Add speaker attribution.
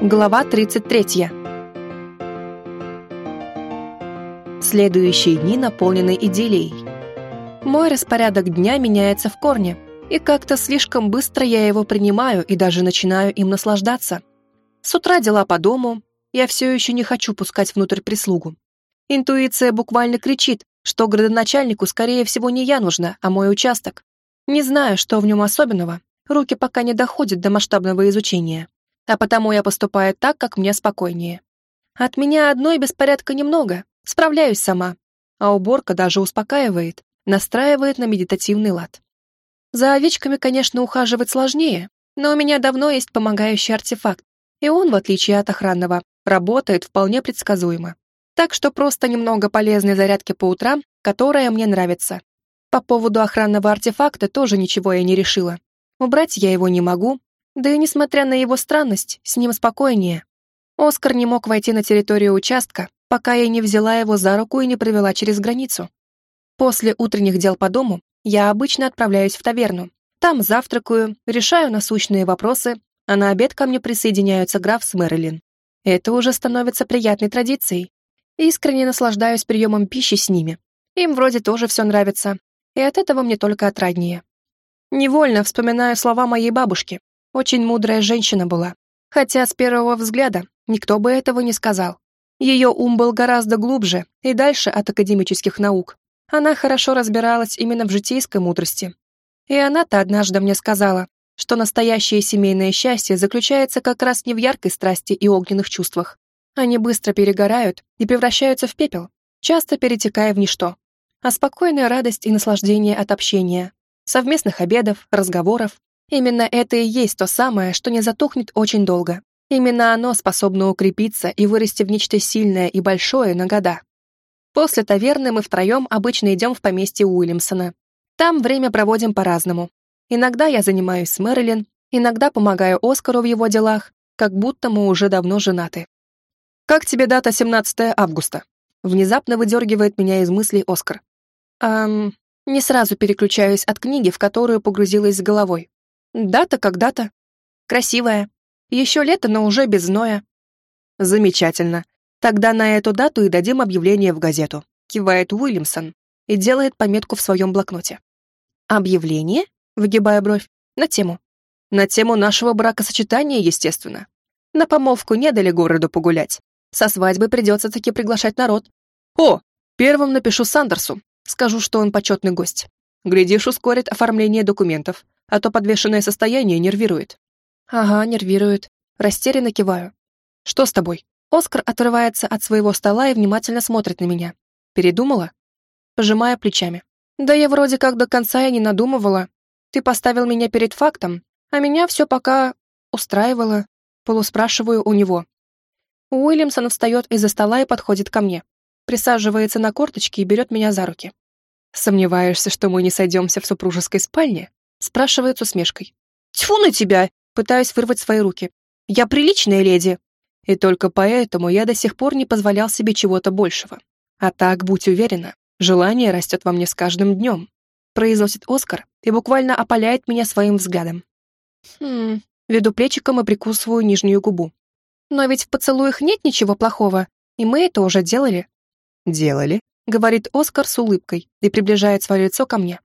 Speaker 1: Глава 33. Следующие дни наполнены идиллией. Мой распорядок дня меняется в корне, и как-то слишком быстро я его принимаю и даже начинаю им наслаждаться. С утра дела по дому, я все еще не хочу пускать внутрь прислугу. Интуиция буквально кричит, что градоначальнику, скорее всего, не я нужна, а мой участок. Не знаю, что в нем особенного, руки пока не доходят до масштабного изучения а потому я поступаю так, как мне спокойнее. От меня одной беспорядка немного, справляюсь сама, а уборка даже успокаивает, настраивает на медитативный лад. За овечками, конечно, ухаживать сложнее, но у меня давно есть помогающий артефакт, и он, в отличие от охранного, работает вполне предсказуемо. Так что просто немного полезной зарядки по утрам, которая мне нравится. По поводу охранного артефакта тоже ничего я не решила. Убрать я его не могу, да и несмотря на его странность, с ним спокойнее. Оскар не мог войти на территорию участка, пока я не взяла его за руку и не провела через границу. После утренних дел по дому я обычно отправляюсь в таверну. Там завтракаю, решаю насущные вопросы, а на обед ко мне присоединяются граф с Мэрилин. Это уже становится приятной традицией. Искренне наслаждаюсь приемом пищи с ними. Им вроде тоже все нравится, и от этого мне только отраднее. Невольно вспоминаю слова моей бабушки, очень мудрая женщина была. Хотя с первого взгляда никто бы этого не сказал. Ее ум был гораздо глубже и дальше от академических наук. Она хорошо разбиралась именно в житейской мудрости. И она-то однажды мне сказала, что настоящее семейное счастье заключается как раз не в яркой страсти и огненных чувствах. Они быстро перегорают и превращаются в пепел, часто перетекая в ничто. А спокойная радость и наслаждение от общения, совместных обедов, разговоров, Именно это и есть то самое, что не затухнет очень долго. Именно оно способно укрепиться и вырасти в нечто сильное и большое на года. После таверны мы втроем обычно идем в поместье Уильямсона. Там время проводим по-разному. Иногда я занимаюсь с Мэрилин, иногда помогаю Оскару в его делах, как будто мы уже давно женаты. «Как тебе дата 17 августа?» Внезапно выдергивает меня из мыслей Оскар. «Эм, не сразу переключаюсь от книги, в которую погрузилась с головой. Дата как дата. Красивая. Еще лето, но уже без зноя. Замечательно. Тогда на эту дату и дадим объявление в газету. Кивает Уильямсон и делает пометку в своем блокноте. Объявление? Выгибая бровь. На тему. На тему нашего бракосочетания, естественно. На помолвку не дали городу погулять. Со свадьбы придется таки приглашать народ. О, первым напишу Сандерсу. Скажу, что он почетный гость. Глядишь, ускорит оформление документов а то подвешенное состояние нервирует». «Ага, нервирует». Растерянно киваю. «Что с тобой?» Оскар отрывается от своего стола и внимательно смотрит на меня. «Передумала?» Пожимая плечами. «Да я вроде как до конца и не надумывала. Ты поставил меня перед фактом, а меня все пока устраивало». Полуспрашиваю у него. Уильямсон встает из-за стола и подходит ко мне. Присаживается на корточки и берет меня за руки. «Сомневаешься, что мы не сойдемся в супружеской спальне?» Спрашивает с усмешкой. «Тьфу на тебя!» Пытаюсь вырвать свои руки. «Я приличная леди!» И только поэтому я до сих пор не позволял себе чего-то большего. А так, будь уверена, желание растет во мне с каждым днем. Произносит Оскар и буквально опаляет меня своим взглядом. Хм, веду плечиком и прикусываю нижнюю губу. Но ведь в поцелуях нет ничего плохого, и мы это уже делали. Делали, говорит Оскар с улыбкой и приближает свое лицо ко мне.